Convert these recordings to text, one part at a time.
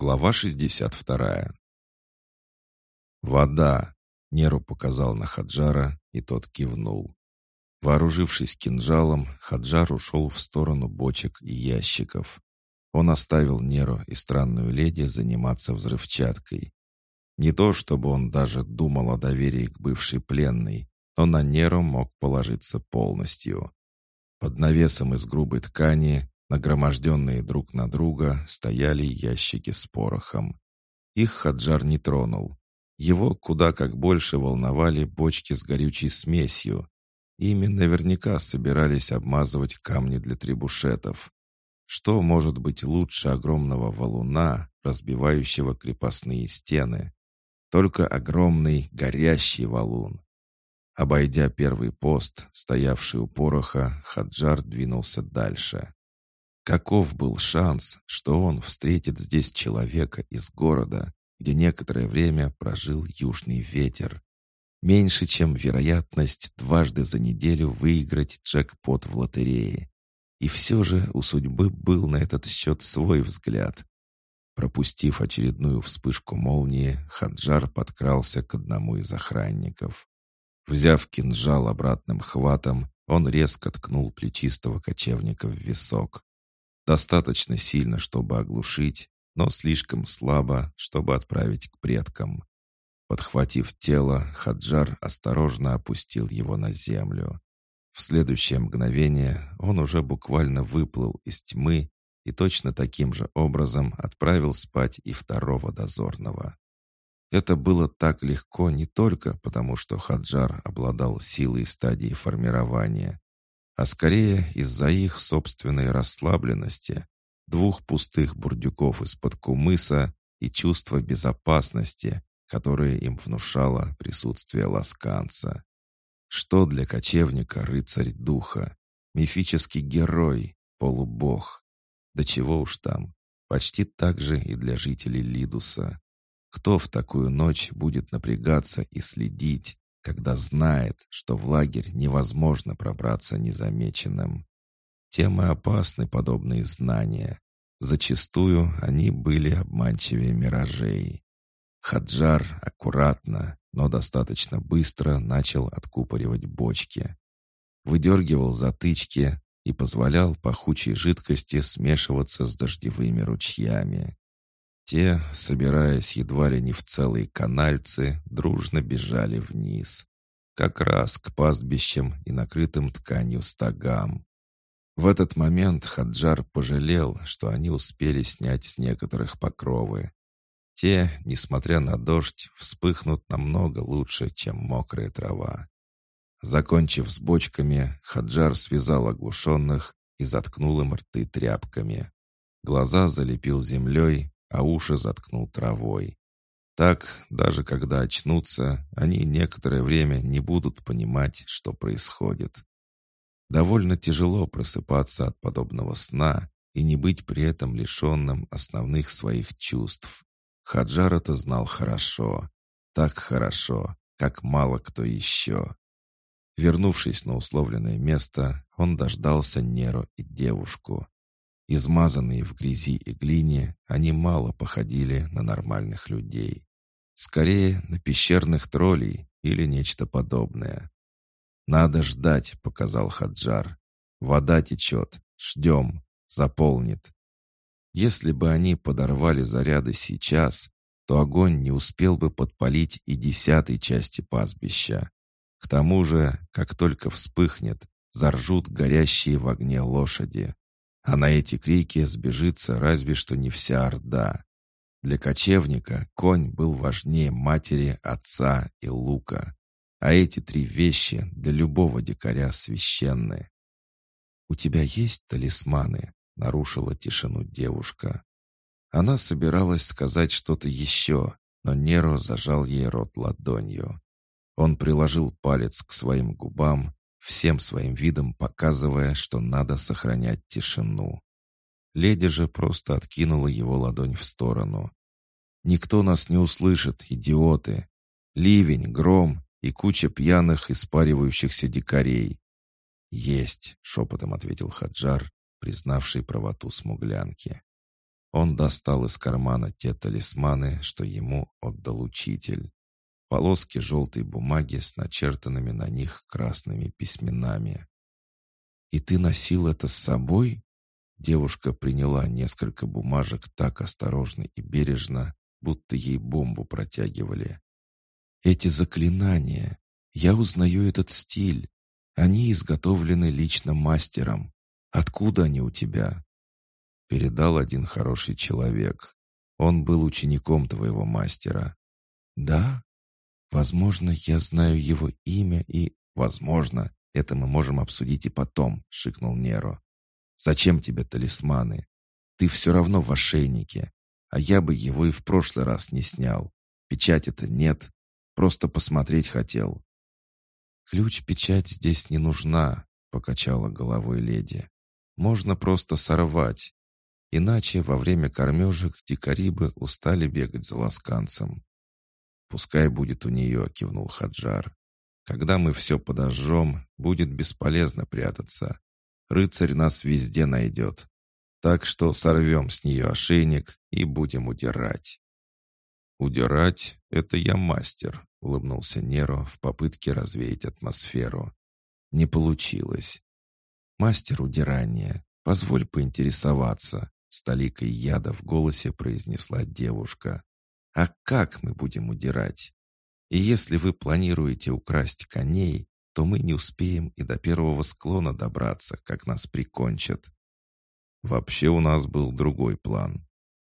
Глава 62. «Вода!» — Неру показал на Хаджара, и тот кивнул. Вооружившись кинжалом, Хаджар ушел в сторону бочек и ящиков. Он оставил Неру и странную леди заниматься взрывчаткой. Не то, чтобы он даже думал о доверии к бывшей пленной, но на Неру мог положиться полностью. Под навесом из грубой ткани Нагроможденные друг на друга стояли ящики с порохом. Их Хаджар не тронул. Его куда как больше волновали бочки с горючей смесью. Ими наверняка собирались обмазывать камни для трибушетов. Что может быть лучше огромного валуна, разбивающего крепостные стены? Только огромный горящий валун. Обойдя первый пост, стоявший у пороха, Хаджар двинулся дальше. Каков был шанс, что он встретит здесь человека из города, где некоторое время прожил южный ветер? Меньше, чем вероятность дважды за неделю выиграть джекпот в лотерее. И все же у судьбы был на этот счет свой взгляд. Пропустив очередную вспышку молнии, Хаджар подкрался к одному из охранников. Взяв кинжал обратным хватом, он резко ткнул плечистого кочевника в висок. Достаточно сильно, чтобы оглушить, но слишком слабо, чтобы отправить к предкам. Подхватив тело, Хаджар осторожно опустил его на землю. В следующее мгновение он уже буквально выплыл из тьмы и точно таким же образом отправил спать и второго дозорного. Это было так легко не только потому, что Хаджар обладал силой стадии формирования, а скорее из-за их собственной расслабленности, двух пустых бурдюков из-под кумыса и чувства безопасности, которое им внушало присутствие ласканца. Что для кочевника рыцарь духа, мифический герой, полубог? Да чего уж там, почти так же и для жителей Лидуса. Кто в такую ночь будет напрягаться и следить, когда знает, что в лагерь невозможно пробраться незамеченным. Тем и опасны подобные знания. Зачастую они были обманчивее миражей. Хаджар аккуратно, но достаточно быстро начал откупоривать бочки. Выдергивал затычки и позволял пахучей жидкости смешиваться с дождевыми ручьями. Те, собираясь едва ли не в целые канальцы, дружно бежали вниз. Как раз к пастбищам и накрытым тканью стогам. В этот момент Хаджар пожалел, что они успели снять с некоторых покровы. Те, несмотря на дождь, вспыхнут намного лучше, чем мокрая трава. Закончив с бочками, Хаджар связал оглушенных и заткнул им рты тряпками. Глаза залепил землей, а уши заткнул травой. Так, даже когда очнутся, они некоторое время не будут понимать, что происходит. Довольно тяжело просыпаться от подобного сна и не быть при этом лишенным основных своих чувств. Хаджар это знал хорошо. Так хорошо, как мало кто еще. Вернувшись на условленное место, он дождался Неру и девушку. Измазанные в грязи и глине, они мало походили на нормальных людей. Скорее, на пещерных троллей или нечто подобное. «Надо ждать», — показал Хаджар. «Вода течет. Ждем. Заполнит». Если бы они подорвали заряды сейчас, то огонь не успел бы подпалить и десятой части пастбища. К тому же, как только вспыхнет, заржут горящие в огне лошади. А на эти крики сбежится разве что не вся орда. Для кочевника конь был важнее матери, отца и лука. А эти три вещи для любого дикаря священны. «У тебя есть талисманы?» — нарушила тишину девушка. Она собиралась сказать что-то еще, но Неро зажал ей рот ладонью. Он приложил палец к своим губам всем своим видом показывая, что надо сохранять тишину. Леди же просто откинула его ладонь в сторону. «Никто нас не услышит, идиоты! Ливень, гром и куча пьяных, испаривающихся дикарей!» «Есть!» — шепотом ответил Хаджар, признавший правоту смуглянки. Он достал из кармана те талисманы, что ему отдал учитель. Полоски желтой бумаги с начертанными на них красными письменами. «И ты носил это с собой?» Девушка приняла несколько бумажек так осторожно и бережно, будто ей бомбу протягивали. «Эти заклинания! Я узнаю этот стиль. Они изготовлены лично мастером. Откуда они у тебя?» Передал один хороший человек. Он был учеником твоего мастера. «Да? Возможно, я знаю его имя и...» «Возможно, это мы можем обсудить и потом», — шикнул Неро. «Зачем тебе талисманы? Ты все равно в ошейнике, а я бы его и в прошлый раз не снял. Печати-то нет, просто посмотреть хотел». «Ключ-печать здесь не нужна», — покачала головой леди. «Можно просто сорвать. Иначе во время кормежек дикари бы устали бегать за ласканцем. «Пускай будет у нее», — кивнул Хаджар. «Когда мы все подожжем, будет бесполезно прятаться. Рыцарь нас везде найдет. Так что сорвем с нее ошейник и будем удирать». «Удирать — это я мастер», — улыбнулся Неро в попытке развеять атмосферу. Не получилось. «Мастер удирания, позволь поинтересоваться, с толикой яда в голосе произнесла девушка. «А как мы будем удирать? И если вы планируете украсть коней, то мы не успеем и до первого склона добраться, как нас прикончат». Вообще у нас был другой план.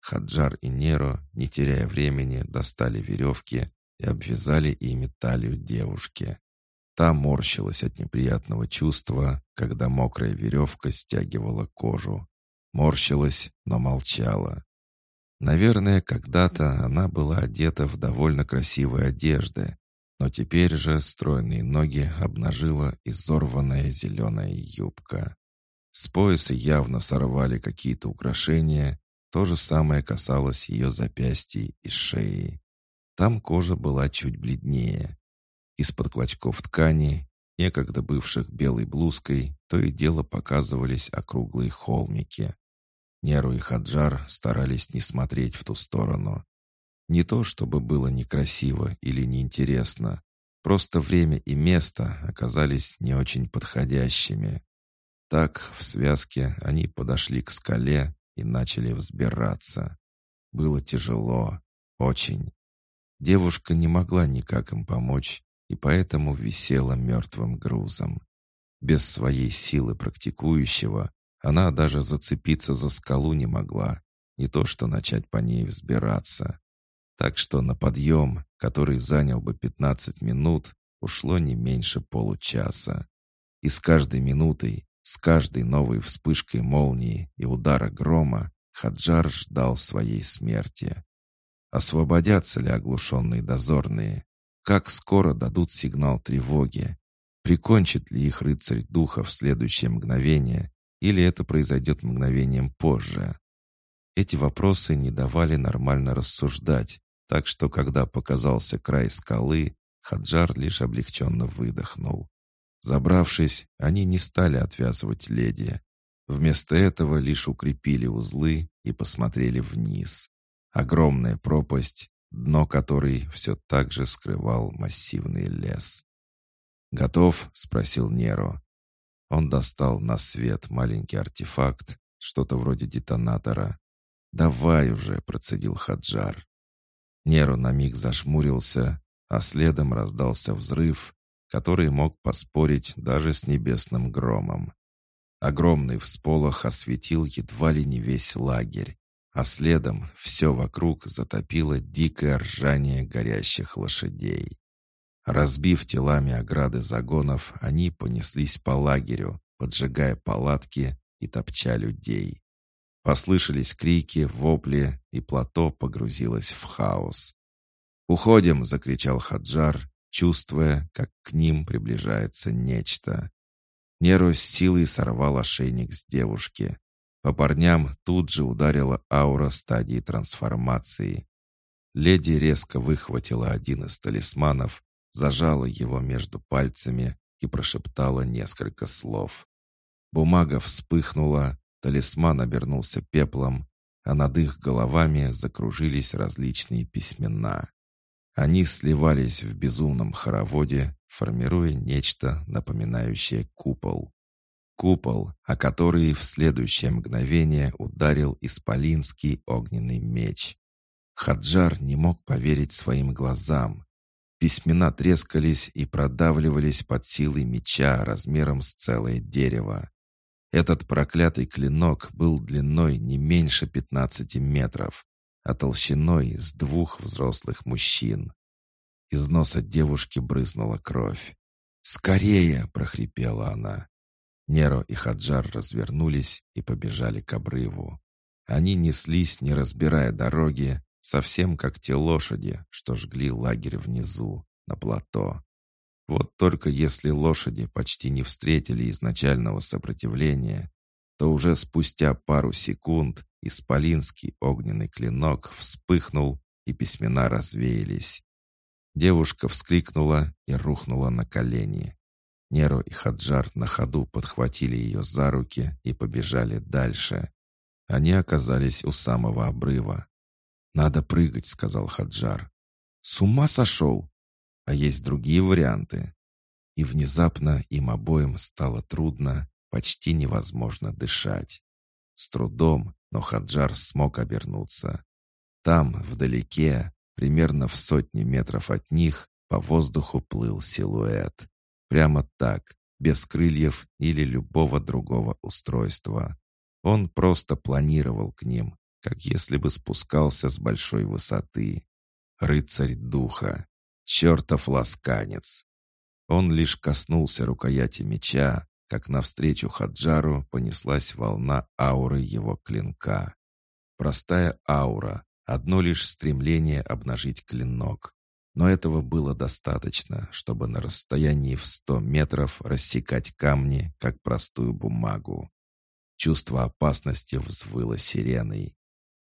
Хаджар и Неро, не теряя времени, достали веревки и обвязали ими талию девушки. Та морщилась от неприятного чувства, когда мокрая веревка стягивала кожу морщилась, но молчала. Наверное, когда-то она была одета в довольно красивые одежды, но теперь же стройные ноги обнажила изорванная зеленая юбка. С пояса явно сорвали какие-то украшения, то же самое касалось ее запястий и шеи. Там кожа была чуть бледнее. Из-под клочков ткани, некогда бывших белой блузкой, то и дело показывались округлые холмики. Неру и Хаджар старались не смотреть в ту сторону. Не то, чтобы было некрасиво или неинтересно, просто время и место оказались не очень подходящими. Так, в связке они подошли к скале и начали взбираться. Было тяжело, очень. Девушка не могла никак им помочь, и поэтому висела мертвым грузом. Без своей силы практикующего она даже зацепиться за скалу не могла, не то что начать по ней взбираться. Так что на подъем, который занял бы 15 минут, ушло не меньше получаса. И с каждой минутой, с каждой новой вспышкой молнии и удара грома Хаджар ждал своей смерти. Освободятся ли оглушенные дозорные? Как скоро дадут сигнал тревоги? Прикончит ли их рыцарь духа в следующее мгновение или это произойдет мгновением позже? Эти вопросы не давали нормально рассуждать, так что, когда показался край скалы, Хаджар лишь облегченно выдохнул. Забравшись, они не стали отвязывать леди. Вместо этого лишь укрепили узлы и посмотрели вниз. Огромная пропасть, дно которой все так же скрывал массивный лес. «Готов?» — спросил Неро. Он достал на свет маленький артефакт, что-то вроде детонатора. «Давай уже!» — процедил Хаджар. Неру на миг зашмурился, а следом раздался взрыв, который мог поспорить даже с небесным громом. Огромный всполох осветил едва ли не весь лагерь, а следом все вокруг затопило дикое ржание горящих лошадей. Разбив телами ограды загонов, они понеслись по лагерю, поджигая палатки и топча людей. Послышались крики, вопли, и плато погрузилось в хаос. «Уходим!» — закричал Хаджар, чувствуя, как к ним приближается нечто. Неру с силой сорвал ошейник с девушки. По парням тут же ударила аура стадии трансформации. Леди резко выхватила один из талисманов зажала его между пальцами и прошептала несколько слов. Бумага вспыхнула, талисман обернулся пеплом, а над их головами закружились различные письмена. Они сливались в безумном хороводе, формируя нечто, напоминающее купол. Купол, о который в следующее мгновение ударил исполинский огненный меч. Хаджар не мог поверить своим глазам. Письмена трескались и продавливались под силой меча размером с целое дерево. Этот проклятый клинок был длиной не меньше 15 метров, а толщиной с двух взрослых мужчин. Из носа девушки брызнула кровь. «Скорее!» — прохрипела она. Неро и Хаджар развернулись и побежали к обрыву. Они неслись, не разбирая дороги, совсем как те лошади, что жгли лагерь внизу, на плато. Вот только если лошади почти не встретили изначального сопротивления, то уже спустя пару секунд исполинский огненный клинок вспыхнул, и письмена развеялись. Девушка вскрикнула и рухнула на колени. Неро и Хаджар на ходу подхватили ее за руки и побежали дальше. Они оказались у самого обрыва. «Надо прыгать», — сказал Хаджар. «С ума сошел? А есть другие варианты». И внезапно им обоим стало трудно, почти невозможно дышать. С трудом, но Хаджар смог обернуться. Там, вдалеке, примерно в сотни метров от них, по воздуху плыл силуэт. Прямо так, без крыльев или любого другого устройства. Он просто планировал к ним, как если бы спускался с большой высоты. Рыцарь духа. Чертов ласканец. Он лишь коснулся рукояти меча, как навстречу Хаджару понеслась волна ауры его клинка. Простая аура, одно лишь стремление обнажить клинок. Но этого было достаточно, чтобы на расстоянии в сто метров рассекать камни, как простую бумагу. Чувство опасности взвыло сиреной.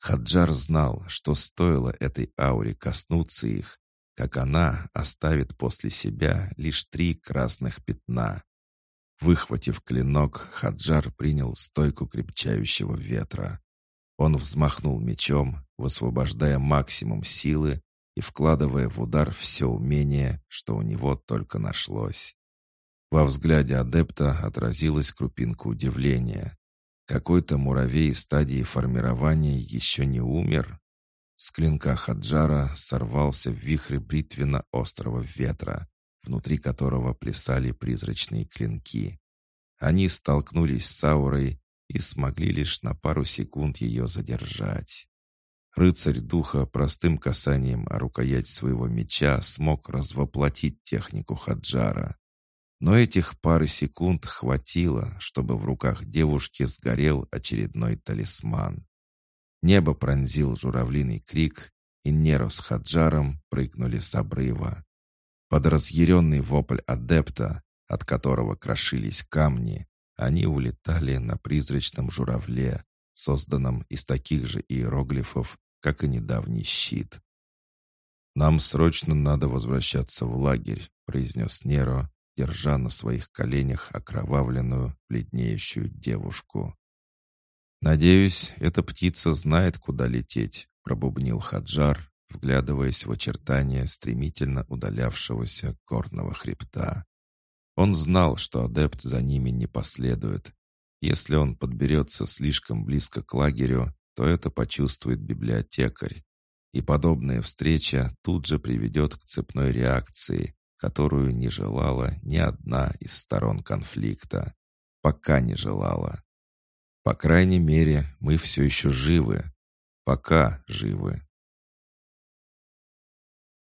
Хаджар знал, что стоило этой ауре коснуться их, как она оставит после себя лишь три красных пятна. Выхватив клинок, Хаджар принял стойку крепчающего ветра. Он взмахнул мечом, высвобождая максимум силы и вкладывая в удар все умение, что у него только нашлось. Во взгляде адепта отразилась крупинка удивления. Какой-то муравей стадии формирования еще не умер. С клинка Хаджара сорвался в вихре бритвенно-острого ветра, внутри которого плясали призрачные клинки. Они столкнулись с аурой и смогли лишь на пару секунд ее задержать. Рыцарь духа простым касанием о рукоять своего меча смог развоплотить технику Хаджара. Но этих пары секунд хватило, чтобы в руках девушки сгорел очередной талисман. Небо пронзил журавлиный крик, и Неро с Хаджаром прыгнули с обрыва. Под разъяренный вопль адепта, от которого крошились камни, они улетали на призрачном журавле, созданном из таких же иероглифов, как и недавний щит. «Нам срочно надо возвращаться в лагерь», — произнес Неро, держа на своих коленях окровавленную, бледнеющую девушку. «Надеюсь, эта птица знает, куда лететь», — пробубнил Хаджар, вглядываясь в очертания стремительно удалявшегося горного хребта. Он знал, что адепт за ними не последует. Если он подберется слишком близко к лагерю, то это почувствует библиотекарь. И подобная встреча тут же приведет к цепной реакции, которую не желала ни одна из сторон конфликта. Пока не желала. По крайней мере, мы все еще живы. Пока живы.